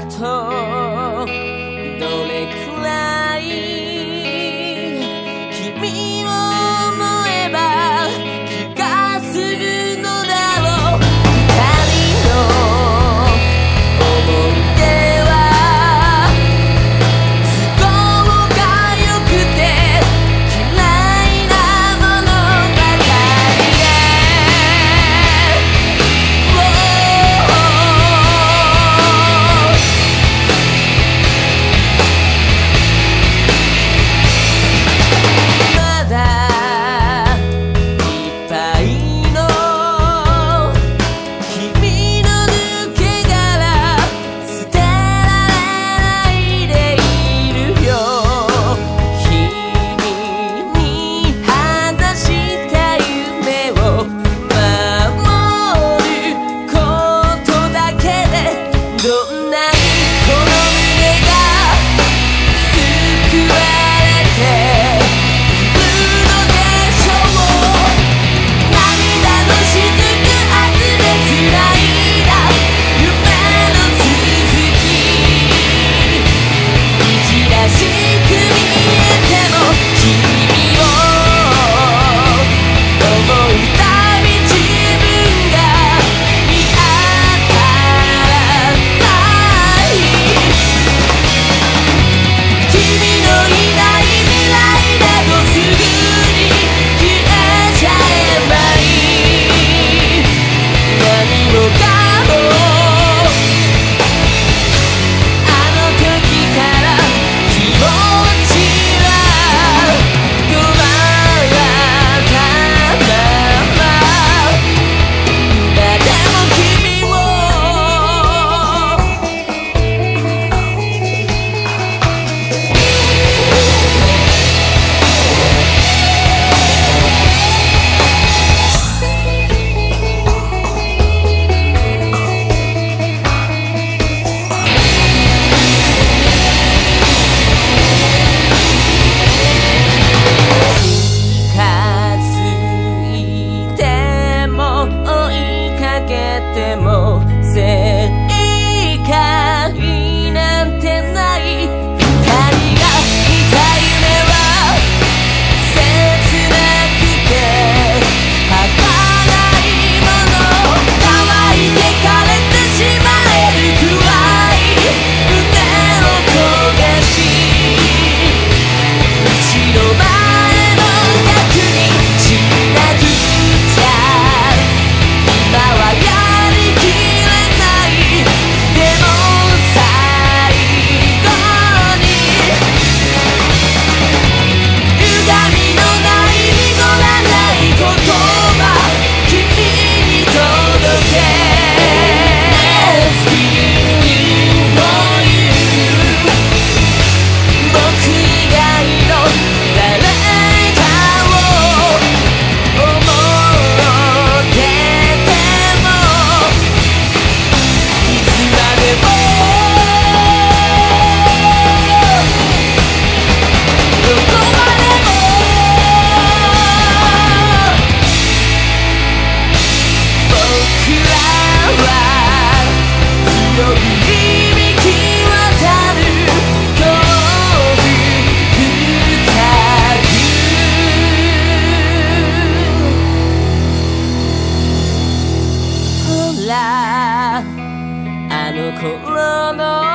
battle. てもら。あの頃の